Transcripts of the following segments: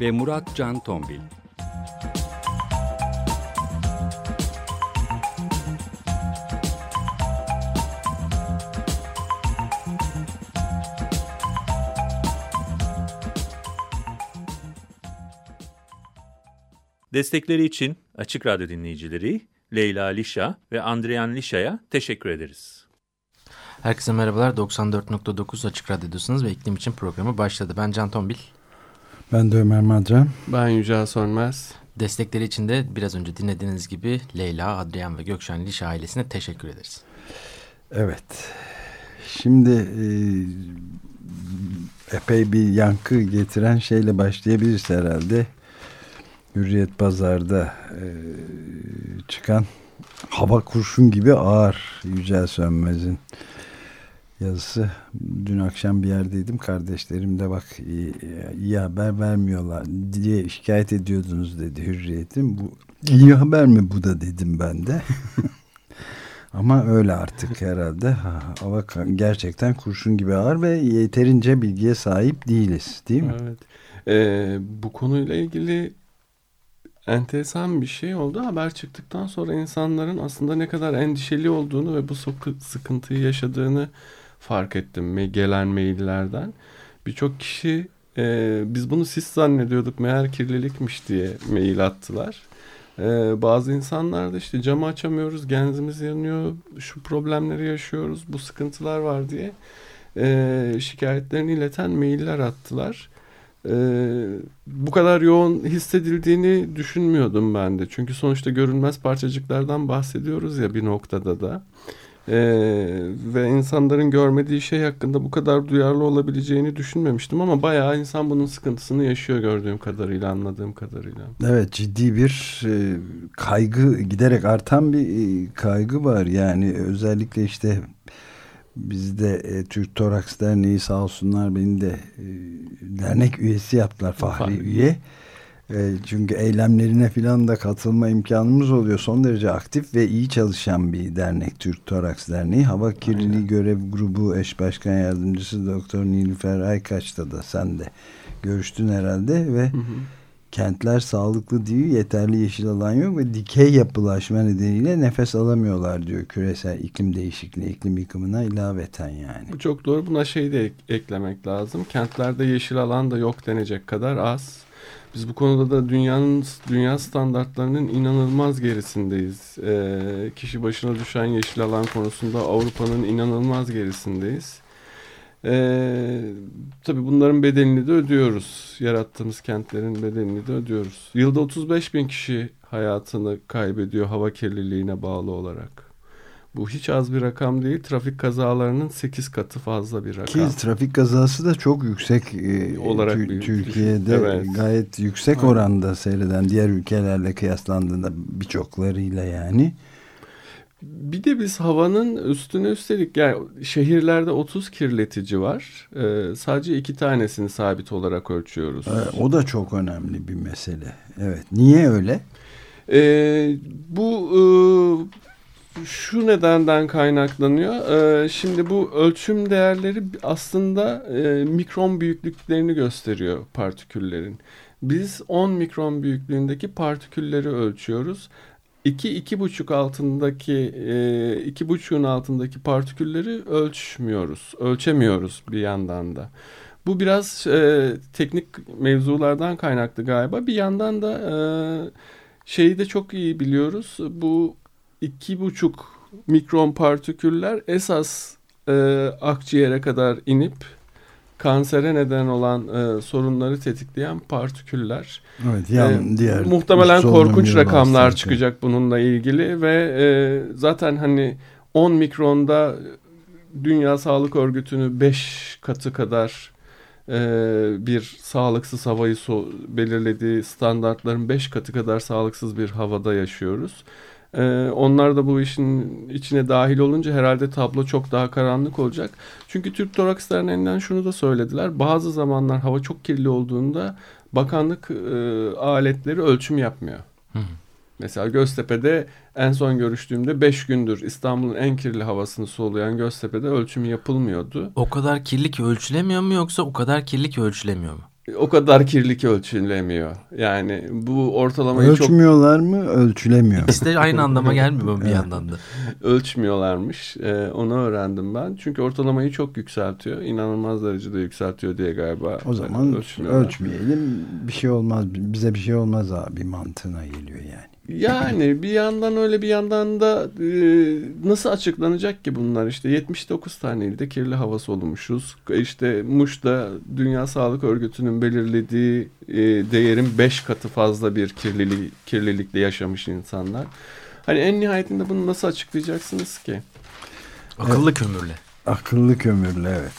ve Murat Can Tombil. Destekleri için Açık Radyo dinleyicileri Leyla Lişa ve Andrean Lişa'ya teşekkür ederiz. Herkese merhabalar. 94.9 Açık Radyo'dasınız ve iklim için programı başladı. Ben Can Tombil. Ben de Ömer Madra. Ben Yücel Sönmez. Destekleri için de biraz önce dinlediğiniz gibi Leyla, Adrian ve Gökşen Lişa ailesine teşekkür ederiz. Evet. Şimdi e, epey bir yankı getiren şeyle başlayabiliriz herhalde. Hürriyet Pazar'da e, çıkan hava kurşun gibi ağır Yücel Sönmez'in yazısı. Dün akşam bir yerdeydim. Kardeşlerim de bak iyi, haber vermiyorlar diye şikayet ediyordunuz dedi Hürriyet'in. Bu iyi haber mi bu da dedim ben de. Ama öyle artık herhalde. Hava gerçekten kurşun gibi ağır ve yeterince bilgiye sahip değiliz değil mi? Evet. Ee, bu konuyla ilgili enteresan bir şey oldu. Haber çıktıktan sonra insanların aslında ne kadar endişeli olduğunu ve bu sıkıntıyı yaşadığını fark ettim gelen maillerden. Birçok kişi e, biz bunu sis zannediyorduk meğer kirlilikmiş diye mail attılar. E, bazı insanlar da işte camı açamıyoruz, genzimiz yanıyor, şu problemleri yaşıyoruz, bu sıkıntılar var diye e, şikayetlerini ileten mailler attılar. E, bu kadar yoğun hissedildiğini düşünmüyordum ben de. Çünkü sonuçta görünmez parçacıklardan bahsediyoruz ya bir noktada da. Ee, ve insanların görmediği şey hakkında bu kadar duyarlı olabileceğini düşünmemiştim ama bayağı insan bunun sıkıntısını yaşıyor gördüğüm kadarıyla anladığım kadarıyla. Evet ciddi bir e, kaygı giderek artan bir e, kaygı var yani özellikle işte bizde e, Türk Toraks Derneği sağ olsunlar beni de e, dernek üyesi yaptılar fahri, fahri. üye. E, çünkü eylemlerine falan da katılma imkanımız oluyor. Son derece aktif ve iyi çalışan bir dernek Türk Toraks Derneği. Hava Kirliliği Aynen. Görev Grubu Eş Başkan Yardımcısı Doktor Nilüfer Aykaç'ta da sen de görüştün herhalde ve hı hı. kentler sağlıklı değil, yeterli yeşil alan yok ve dikey yapılaşma nedeniyle nefes alamıyorlar diyor küresel iklim değişikliği, iklim yıkımına ilaveten yani. Bu çok doğru. Buna şey de eklemek lazım. Kentlerde yeşil alan da yok denecek kadar az biz bu konuda da dünyanın dünya standartlarının inanılmaz gerisindeyiz. E, kişi başına düşen yeşil alan konusunda Avrupa'nın inanılmaz gerisindeyiz. E, tabii bunların bedelini de ödüyoruz. Yarattığımız kentlerin bedelini de ödüyoruz. Yılda 35 bin kişi hayatını kaybediyor hava kirliliğine bağlı olarak. Bu hiç az bir rakam değil. Trafik kazalarının 8 katı fazla bir rakam. Ki trafik kazası da çok yüksek e, olarak tü Türkiye'de evet. gayet yüksek Aynen. oranda seyreden diğer ülkelerle kıyaslandığında birçoklarıyla yani. Bir de biz havanın üstüne üstelik yani şehirlerde 30 kirletici var. Ee, sadece iki tanesini sabit olarak ölçüyoruz. Ee, o da çok önemli bir mesele. Evet. Niye öyle? Ee, bu e, şu nedenden kaynaklanıyor. Ee, şimdi bu ölçüm değerleri aslında e, mikron büyüklüklerini gösteriyor partiküllerin. Biz 10 mikron büyüklüğündeki partikülleri ölçüyoruz. 2-2,5 altındaki e, 2,5'un altındaki partikülleri ölçmüyoruz. Ölçemiyoruz bir yandan da. Bu biraz e, teknik mevzulardan kaynaklı galiba. Bir yandan da e, şeyi de çok iyi biliyoruz. Bu iki buçuk mikron partiküller esas e, akciğere kadar inip kansere neden olan e, sorunları tetikleyen partiküller. Evet, yan, e, diğer muhtemelen korkunç rakamlar çıkacak bununla ilgili ve e, zaten hani 10 mikronda Dünya Sağlık Örgütü'nü 5 katı kadar bir sağlıksız havayı so belirlediği standartların 5 katı kadar sağlıksız bir havada yaşıyoruz. Ee, onlar da bu işin içine dahil olunca herhalde tablo çok daha karanlık olacak. Çünkü Türk Toraks Derneği'nden şunu da söylediler. Bazı zamanlar hava çok kirli olduğunda bakanlık e, aletleri ölçüm yapmıyor. Hı. Mesela Göztepe'de en son görüştüğümde 5 gündür İstanbul'un en kirli havasını soluyan Göztepe'de ölçüm yapılmıyordu. O kadar kirli ki ölçülemiyor mu yoksa o kadar kirli ki ölçülemiyor mu? O kadar kirlilik ölçülemiyor. Yani bu ortalamayı Ölçmüyorlar çok... mı? Ölçülemiyor. İkisi de aynı anlama gelmiyor bir evet. yandan da. Ölçmüyorlarmış. Ee, onu öğrendim ben. Çünkü ortalamayı çok yükseltiyor. İnanılmaz derecede yükseltiyor diye galiba. O zaman ölçmeyelim. Bir şey olmaz. Bize bir şey olmaz abi mantığına geliyor yani. Yani bir yandan öyle bir yandan da e, nasıl açıklanacak ki bunlar işte 79 tane ilde kirli hava solumuşuz. İşte Muş'ta Dünya Sağlık Örgütü'nün belirlediği e, değerin 5 katı fazla bir kirlilik, kirlilikle yaşamış insanlar. Hani en nihayetinde bunu nasıl açıklayacaksınız ki? Akıllı kömürle. Akıllı kömürle evet.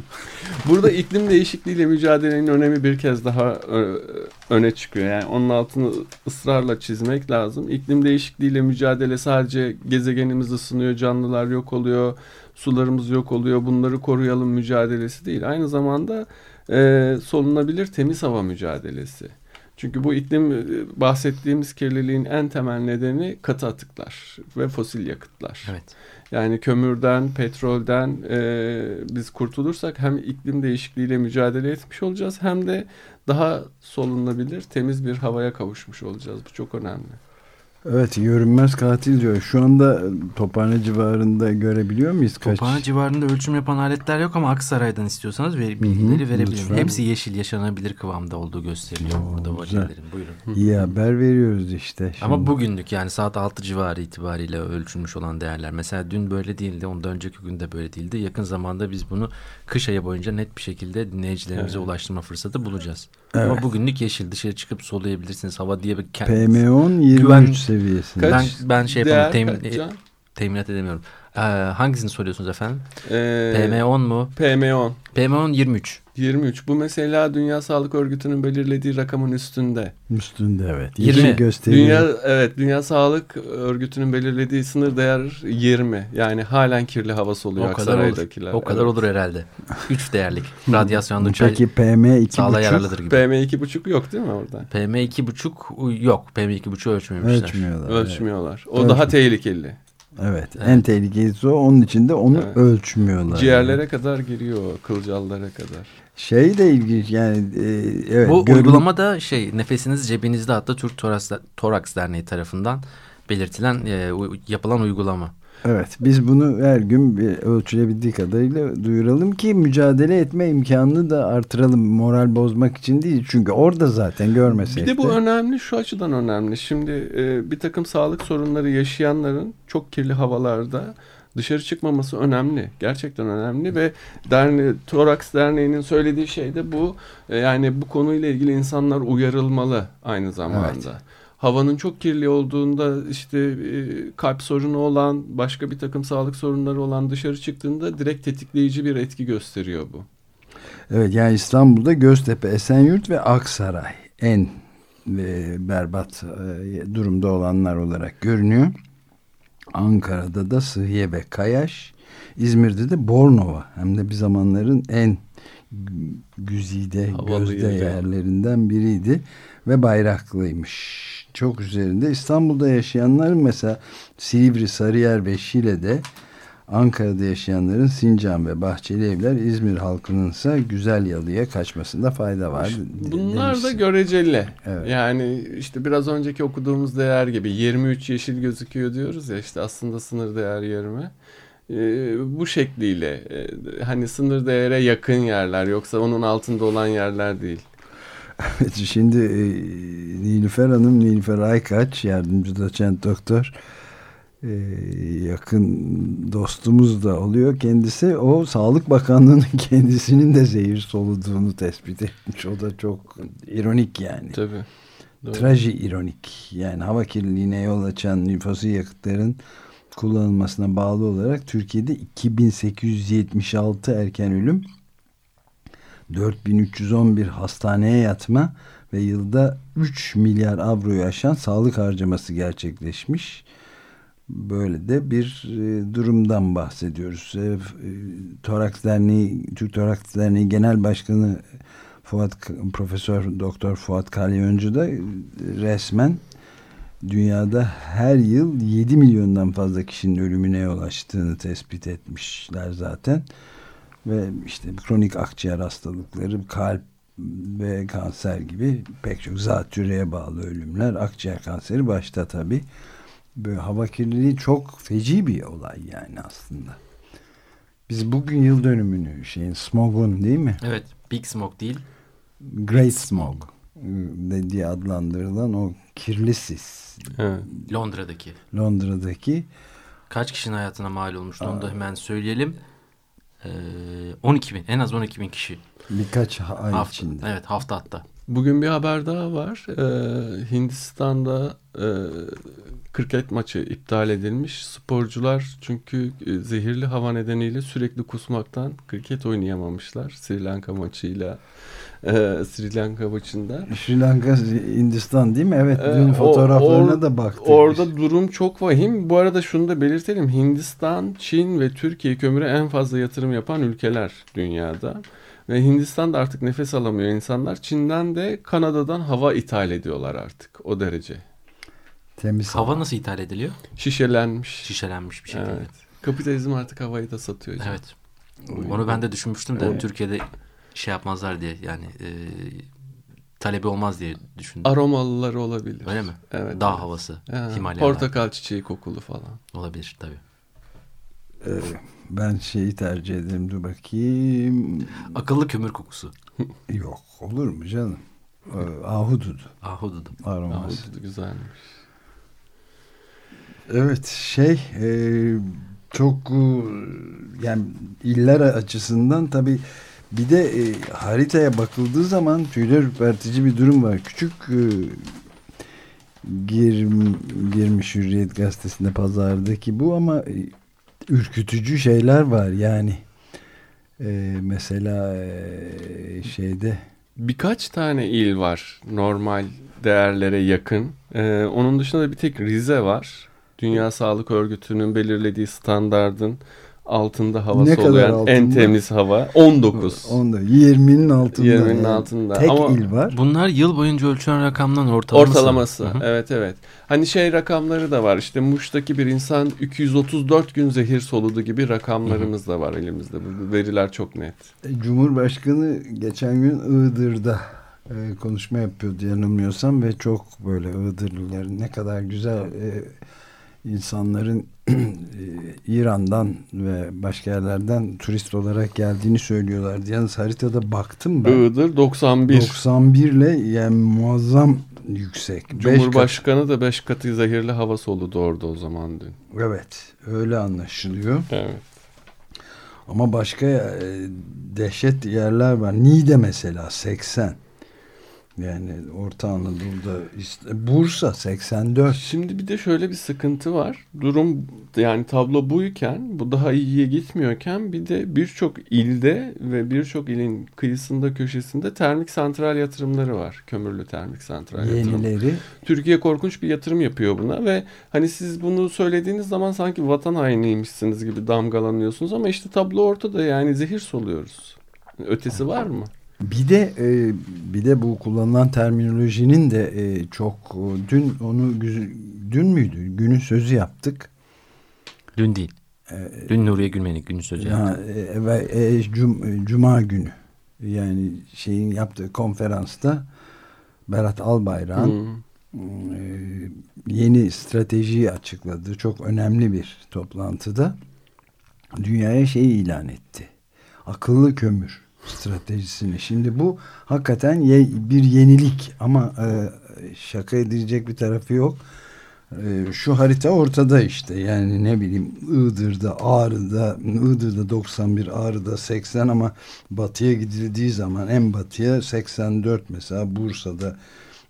Burada iklim değişikliğiyle mücadelenin önemi bir kez daha öne çıkıyor. Yani onun altını ısrarla çizmek lazım. İklim değişikliğiyle mücadele sadece gezegenimiz ısınıyor, canlılar yok oluyor, sularımız yok oluyor. Bunları koruyalım mücadelesi değil. Aynı zamanda e, solunabilir temiz hava mücadelesi. Çünkü bu iklim e, bahsettiğimiz kirliliğin en temel nedeni katı atıklar ve fosil yakıtlar. Evet. Yani kömürden, petrolden e, biz kurtulursak hem iklim değişikliğiyle mücadele etmiş olacağız hem de daha solunabilir, temiz bir havaya kavuşmuş olacağız. Bu çok önemli. Evet görünmez katil diyor. Şu anda Tophane civarında görebiliyor muyuz? Kaç? Tophane civarında ölçüm yapan aletler yok ama Aksaray'dan istiyorsanız ver, bilgileri verebilirim. Hepsi yeşil yaşanabilir kıvamda olduğu gösteriliyor Oo, burada valilerin. Buyurun. İyi haber veriyoruz işte. Şimdi. Ama bugünlük yani saat 6 civarı itibariyle ölçülmüş olan değerler. Mesela dün böyle değildi. Ondan önceki gün de böyle değildi. Yakın zamanda biz bunu kış ayı boyunca net bir şekilde dinleyicilerimize evet. ulaştırma fırsatı bulacağız. Evet. Ama bugünlük yeşil dışarı çıkıp soluyabilirsiniz. Hava diye bir PM10 23 güven, seviyesinde. Ben, ben şey yapamam. Temin, e, teminat edemiyorum. Ee, hangisini soruyorsunuz efendim? Ee, PM10 mu? PM10. PM10 23. 23. Bu mesela Dünya Sağlık Örgütü'nün belirlediği rakamın üstünde. Üstünde evet. 20 gösteriyor. Dünya evet Dünya Sağlık Örgütü'nün belirlediği sınır değer 20. Yani halen kirli hava soluyor o kadar olur. O kadar evet. olur herhalde. 3 değerlik. Radyasyonlu çay. Peki PM 2,5 yararlıdır gibi. PM 2,5 yok değil mi orada? PM 2,5 yok. PM 2,5 ölçmemişler. Ölçmüyorlar. Ölçmüyorlar. Evet. O Ölçmüyor. daha tehlikeli. Evet, evet. En tehlikelisi o. Onun için de onu evet. ölçmüyorlar. Ciğerlere yani. kadar giriyor, kılcallara kadar. Şey de ilginç yani e, evet. Bu görün... uygulama da şey nefesiniz cebinizde hatta Türk Toraks, Toraks Derneği tarafından belirtilen e, yapılan uygulama. Evet biz bunu her gün bir ölçülebildiği kadarıyla duyuralım ki mücadele etme imkanını da artıralım moral bozmak için değil. Çünkü orada zaten görmesek Bir de bu de. önemli şu açıdan önemli. Şimdi e, bir takım sağlık sorunları yaşayanların çok kirli havalarda dışarı çıkmaması önemli. Gerçekten önemli ve derne Toraks Derneği'nin söylediği şey de bu. E, yani bu konuyla ilgili insanlar uyarılmalı aynı zamanda. Evet havanın çok kirli olduğunda işte e, kalp sorunu olan başka bir takım sağlık sorunları olan dışarı çıktığında direkt tetikleyici bir etki gösteriyor bu. Evet yani İstanbul'da Göztepe, Esenyurt ve Aksaray en e, berbat e, durumda olanlar olarak görünüyor. Ankara'da da Sıhhiye ve Kayaş, İzmir'de de Bornova hem de bir zamanların en güzide Havalı gözde yerlerinden biriydi ve bayraklıymış çok üzerinde. İstanbul'da yaşayanların mesela Silivri, Sarıyer ve Şile'de Ankara'da yaşayanların Sincan ve Bahçeli Evler, İzmir halkının ise Güzel Yalı'ya kaçmasında fayda var. Bunlar demişsin. da göreceli. Evet. Yani işte biraz önceki okuduğumuz değer gibi 23 yeşil gözüküyor diyoruz ya işte aslında sınır değer 20. Ee, bu şekliyle e, hani sınır değere yakın yerler yoksa onun altında olan yerler değil. Evet, şimdi e, Nilüfer Hanım, Nilüfer Aykaç, yardımcı doçent doktor e, yakın dostumuz da oluyor kendisi. O Sağlık Bakanlığı'nın kendisinin de zehir soluduğunu tespit etmiş. O da çok ironik yani. Tabii. Traji ironik. Yani hava kirliliğine yol açan nüfusu yakıtların kullanılmasına bağlı olarak Türkiye'de 2876 erken ölüm 4311 hastaneye yatma ve yılda 3 milyar avroyu aşan sağlık harcaması gerçekleşmiş. Böyle de bir e, durumdan bahsediyoruz. E, e, Toraks Derneği, Türk Toraks Derneği Genel Başkanı Fuat Profesör Doktor Fuat Kalyoncu da resmen dünyada her yıl 7 milyondan fazla kişinin ölümüne yol açtığını tespit etmişler zaten. Ve işte kronik akciğer hastalıkları, kalp ve kanser gibi pek çok zatürreye bağlı ölümler, akciğer kanseri başta tabii. Böyle hava kirliliği çok feci bir olay yani aslında. Biz bugün yıl dönümünü şeyin smogun değil mi? Evet, Big Smoke değil. Great Smog diye adlandırılan o kirli sis. Evet. Londra'daki. Londra'daki Kaç kişinin hayatına mal olmuştu onu da hemen söyleyelim. Ee, 12 bin, en az 12 bin kişi. birkaç ay Hafta, içinde. evet hafta hatta. Bugün bir haber daha var. Ee, Hindistan'da e, kriket maçı iptal edilmiş. Sporcular çünkü e, zehirli hava nedeniyle sürekli kusmaktan kriket oynayamamışlar. Sri Lanka maçıyla e, Sri Lanka maçında. Sri Lanka, Hindistan değil mi? Evet, Ee, dün fotoğraflarına or- da baktık. Orada durum çok vahim. Bu arada şunu da belirtelim. Hindistan, Çin ve Türkiye kömüre en fazla yatırım yapan ülkeler dünyada. Ve Hindistan'da artık nefes alamıyor insanlar. Çin'den de Kanada'dan hava ithal ediyorlar artık. O derece. temiz Hava nasıl ithal ediliyor? Şişelenmiş. Şişelenmiş bir şekilde. Evet. Kapitalizm artık havayı da satıyor. canım. Evet. Onu ben de düşünmüştüm de Evet. Türkiye'de şey yapmazlar diye yani e, talebi olmaz diye düşündüm. Aromalıları olabilir. Öyle mi? Evet. Dağ evet. havası, Ha, Himalayalar. Portakal çiçeği kokulu falan. Olabilir tabii. Ee, ben şeyi tercih ederim. Dur bakayım. Akıllı kömür kokusu. Yok olur mu canım? Ee, Ahududu Ahududu. aroması. Ahududu güzelmiş. Evet şey e, çok e, yani iller açısından tabi bir de e, haritaya bakıldığı zaman tüyler ürpertici bir durum var. Küçük e, gir, girmiş Hürriyet gazetesinde pazardaki bu ama e, ürkütücü şeyler var yani. E, mesela e, şeyde Birkaç tane il var normal değerlere yakın. Ee, onun dışında da bir tek Rize var. Dünya Sağlık Örgütü'nün belirlediği standardın altında hava Ne kadar soluyan en altında? temiz hava. 19. onda 20'nin altında. 20'nin yani. altında. Tek Ama il var. Bunlar yıl boyunca ölçülen rakamdan ortalaması. Ortalaması. Hı hı. Evet evet. Hani şey rakamları da var. İşte Muş'taki bir insan 234 gün zehir soludu gibi rakamlarımız da var elimizde. Bu veriler çok net. E, Cumhurbaşkanı geçen gün Iğdır'da e, konuşma yapıyordu yanılmıyorsam ve çok böyle Iğdırlıların ne kadar güzel e, insanların İran'dan ve başka yerlerden turist olarak geldiğini söylüyorlardı. Yalnız haritada baktım ben. Iğdır 91. 91 ile yani muazzam yüksek. Beş Cumhurbaşkanı da 5 katı zehirli hava soludu orada o zaman dün. evet öyle anlaşılıyor. Evet. Ama başka e, dehşet yerler var. Niğde mesela 80. Yani Orta Anadolu'da işte Bursa 84. Şimdi bir de şöyle bir sıkıntı var. Durum yani tablo buyken bu daha iyiye gitmiyorken bir de birçok ilde ve birçok ilin kıyısında köşesinde termik santral yatırımları var. Kömürlü termik santral. Yenileri Türkiye korkunç bir yatırım yapıyor buna ve hani siz bunu söylediğiniz zaman sanki vatan hainiymişsiniz gibi damgalanıyorsunuz ama işte tablo ortada yani zehir soluyoruz. Ötesi var mı? Bir de e, bir de bu kullanılan terminolojinin de e, çok e, dün onu dün müydü? Günün sözü yaptık. Dün değil. Dün Nuriye Gülmen'in günü sözü yaptı. Ha, e, ve e, cum- e, Cuma günü yani şeyin yaptığı konferansta Berat Albayrak'ın Hmm. e, yeni stratejiyi açıkladı. Çok önemli bir toplantıda dünyaya şeyi ilan etti. Akıllı kömür stratejisini. Şimdi bu hakikaten ye- bir yenilik ama e, şaka edilecek bir tarafı yok. E, şu harita ortada işte. Yani ne bileyim Iğdır'da, Ağrı'da, Iğdır'da 91, Ağrı'da 80 ama batıya gidildiği zaman en batıya 84 mesela Bursa'da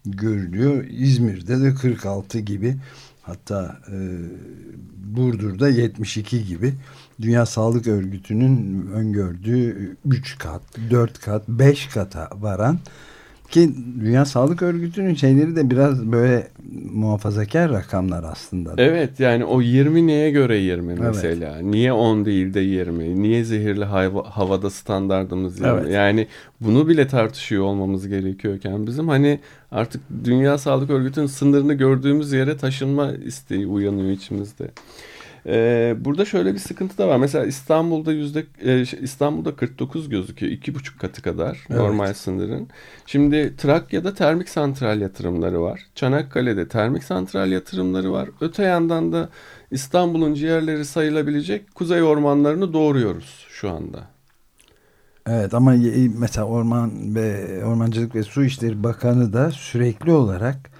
görülüyor. İzmir'de de 46 gibi Hatta e, Burdur'da 72 gibi Dünya Sağlık Örgütü'nün öngördüğü 3 kat, 4 kat, 5 kata varan ki Dünya Sağlık Örgütü'nün şeyleri de biraz böyle muhafazakar rakamlar aslında. Evet yani o 20 neye göre 20 mesela? Evet. Niye 10 değil de 20? Niye zehirli hava, havada standartımız 20? Evet. Yani bunu bile tartışıyor olmamız gerekiyorken bizim hani artık Dünya Sağlık Örgütü'nün sınırını gördüğümüz yere taşınma isteği uyanıyor içimizde. Ee, burada şöyle bir sıkıntı da var. Mesela İstanbul'da yüzde e, İstanbul'da 49 gözüküyor. iki buçuk katı kadar evet. normal sınırın. Şimdi Trakya'da termik santral yatırımları var. Çanakkale'de termik santral yatırımları var. Öte yandan da İstanbul'un ciğerleri sayılabilecek kuzey ormanlarını doğuruyoruz şu anda. Evet ama mesela Orman ve Ormancılık ve Su İşleri Bakanı da sürekli olarak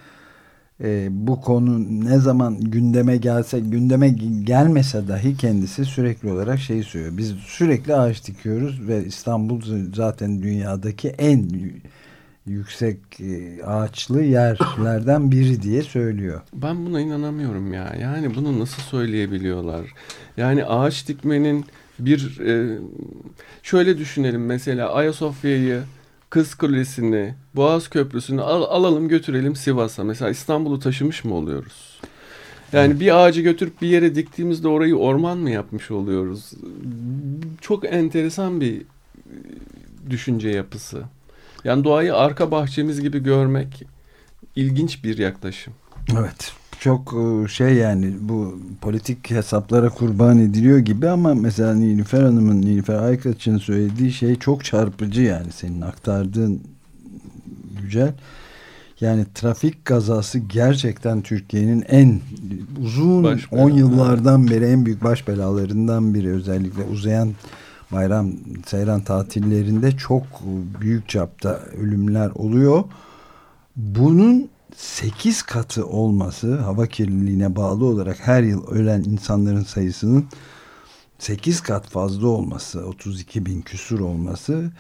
e, bu konu ne zaman gündeme gelse gündeme gelmese dahi kendisi sürekli olarak şey söylüyor. Biz sürekli ağaç dikiyoruz ve İstanbul zaten dünyadaki en yüksek e, ağaçlı yerlerden biri diye söylüyor. Ben buna inanamıyorum ya. Yani bunu nasıl söyleyebiliyorlar? Yani ağaç dikmenin bir e, şöyle düşünelim mesela Ayasofya'yı Kız Kulesi'ni, Boğaz Köprüsü'nü al, alalım götürelim Sivas'a. Mesela İstanbul'u taşımış mı oluyoruz? Yani evet. bir ağacı götürüp bir yere diktiğimizde orayı orman mı yapmış oluyoruz? Çok enteresan bir e, düşünce yapısı. Yani doğayı arka bahçemiz gibi görmek ilginç bir yaklaşım. Evet çok e, şey yani bu politik hesaplara kurban ediliyor gibi ama mesela Nilüfer Hanım'ın Nilüfer Aykaç'ın söylediği şey çok çarpıcı yani senin aktardığın Yücel. Yani trafik kazası gerçekten Türkiye'nin en uzun 10 yıllardan beri en büyük baş belalarından biri özellikle uzayan bayram seyran tatillerinde çok büyük çapta ölümler oluyor. Bunun 8 katı olması hava kirliliğine bağlı olarak her yıl ölen insanların sayısının 8 kat fazla olması 32 bin küsur olması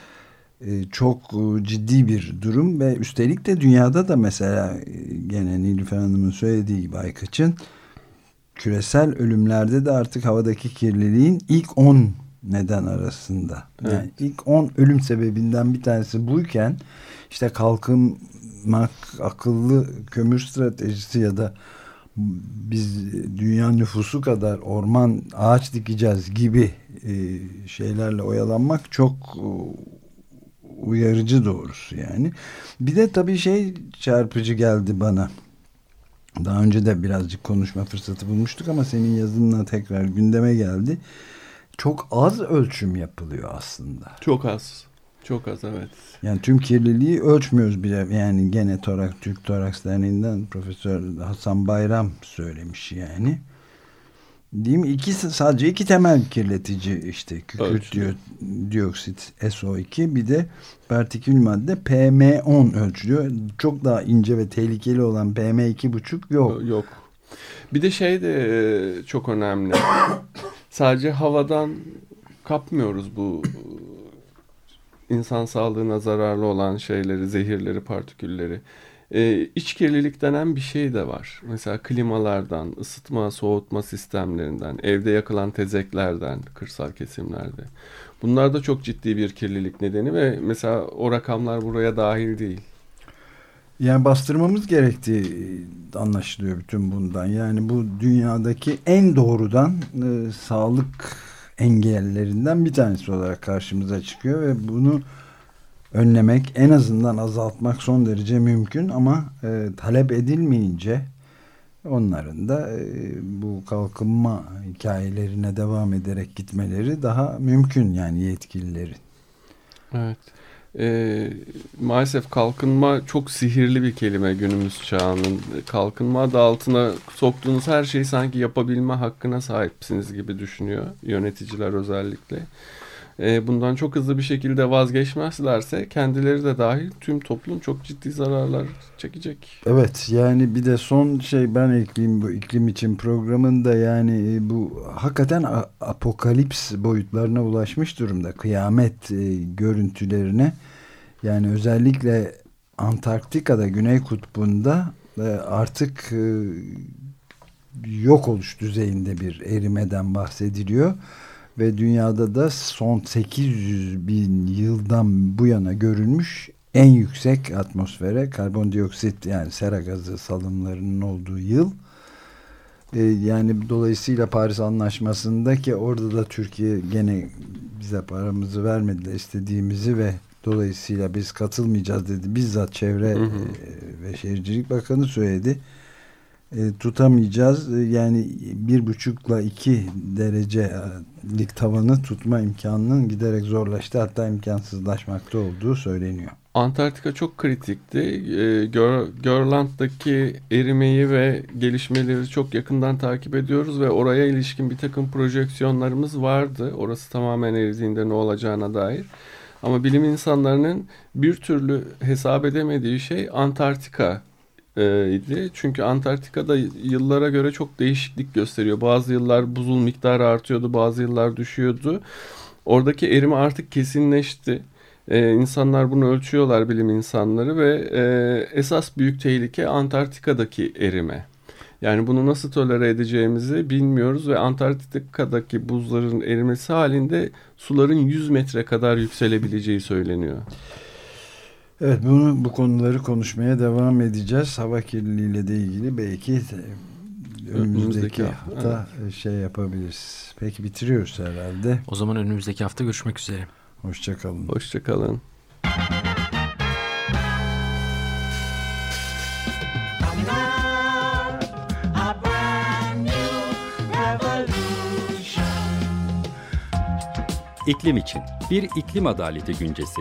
e, çok e, ciddi bir durum ve üstelik de dünyada da mesela e, gene Nilüfer Hanım'ın söylediği gibi Aykaç'ın küresel ölümlerde de artık havadaki kirliliğin ilk 10 neden arasında. Evet. Yani ilk 10 ölüm sebebinden bir tanesi buyken işte kalkım yapmak, akıllı kömür stratejisi ya da biz dünya nüfusu kadar orman ağaç dikeceğiz gibi e, şeylerle oyalanmak çok e, uyarıcı doğrusu yani. Bir de tabii şey çarpıcı geldi bana. Daha önce de birazcık konuşma fırsatı bulmuştuk ama senin yazınla tekrar gündeme geldi. Çok az ölçüm yapılıyor aslında. Çok az. Çok az evet. Yani tüm kirliliği ölçmüyoruz bile. Yani gene Torak, Türk Toraks Derneği'nden Profesör Hasan Bayram söylemiş yani. Değil mi? İki, sadece iki temel kirletici işte kükürt diyor, dioksit SO2 bir de partikül madde PM10 ölçülüyor. Çok daha ince ve tehlikeli olan PM2,5 yok. Yok. Bir de şey de e, çok önemli. sadece havadan kapmıyoruz bu insan sağlığına zararlı olan şeyleri, zehirleri, partikülleri. Ee, iç kirlilik denen bir şey de var. Mesela klimalardan, ısıtma, soğutma sistemlerinden, evde yakılan tezeklerden, kırsal kesimlerde. Bunlar da çok ciddi bir kirlilik nedeni ve mesela o rakamlar buraya dahil değil. Yani bastırmamız gerektiği anlaşılıyor bütün bundan. Yani bu dünyadaki en doğrudan e, sağlık engellerinden bir tanesi olarak karşımıza çıkıyor ve bunu önlemek en azından azaltmak son derece mümkün ama e, talep edilmeyince onların da e, bu kalkınma hikayelerine devam ederek gitmeleri daha mümkün yani yetkililerin. Evet e, maalesef kalkınma çok sihirli bir kelime günümüz çağının. Kalkınma adı altına soktuğunuz her şeyi sanki yapabilme hakkına sahipsiniz gibi düşünüyor yöneticiler özellikle. E, bundan çok hızlı bir şekilde vazgeçmezlerse kendileri de dahil tüm toplum çok ciddi zararlar çekecek. Evet yani bir de son şey ben ekleyeyim bu iklim için programında yani e, bu hakikaten apokalips boyutlarına ulaşmış durumda. Kıyamet e, görüntülerine yani özellikle Antarktika'da Güney Kutbu'nda e, artık yok oluş düzeyinde bir erimeden bahsediliyor ve dünyada da son 800 bin yıldan bu yana görülmüş en yüksek atmosfere karbondioksit yani sera gazı salımlarının olduğu yıl. Ee, yani dolayısıyla Paris Anlaşması'nda ki orada da Türkiye gene bize paramızı vermediler istediğimizi ve dolayısıyla biz katılmayacağız dedi. Bizzat Çevre hı hı. E, ve Şehircilik Bakanı söyledi e, tutamayacağız. E, yani bir buçukla iki derecelik tavanı tutma imkanının giderek zorlaştı hatta imkansızlaşmakta olduğu söyleniyor. Antarktika çok kritikti. E, Gör, Görland'daki erimeyi ve gelişmeleri çok yakından takip ediyoruz ve oraya ilişkin bir takım projeksiyonlarımız vardı. Orası tamamen eridiğinde ne olacağına dair. Ama bilim insanlarının bir türlü hesap edemediği şey Antarktika e, idi. Çünkü Antarktika'da yıllara göre çok değişiklik gösteriyor. Bazı yıllar buzul miktarı artıyordu, bazı yıllar düşüyordu. Oradaki erime artık kesinleşti. Ee, insanlar bunu ölçüyorlar bilim insanları ve e, esas büyük tehlike Antarktika'daki erime. Yani bunu nasıl tolere edeceğimizi bilmiyoruz ve Antarktika'daki buzların erimesi halinde suların 100 metre kadar yükselebileceği söyleniyor. Evet bunu bu konuları konuşmaya devam edeceğiz. Hava kirliliğiyle de ilgili belki önümüzdeki, önümüzdeki hafta evet. şey yapabiliriz. Peki bitiriyoruz herhalde. O zaman önümüzdeki hafta görüşmek üzere. Hoşçakalın. Hoşçakalın. İklim için bir iklim adaleti güncesi.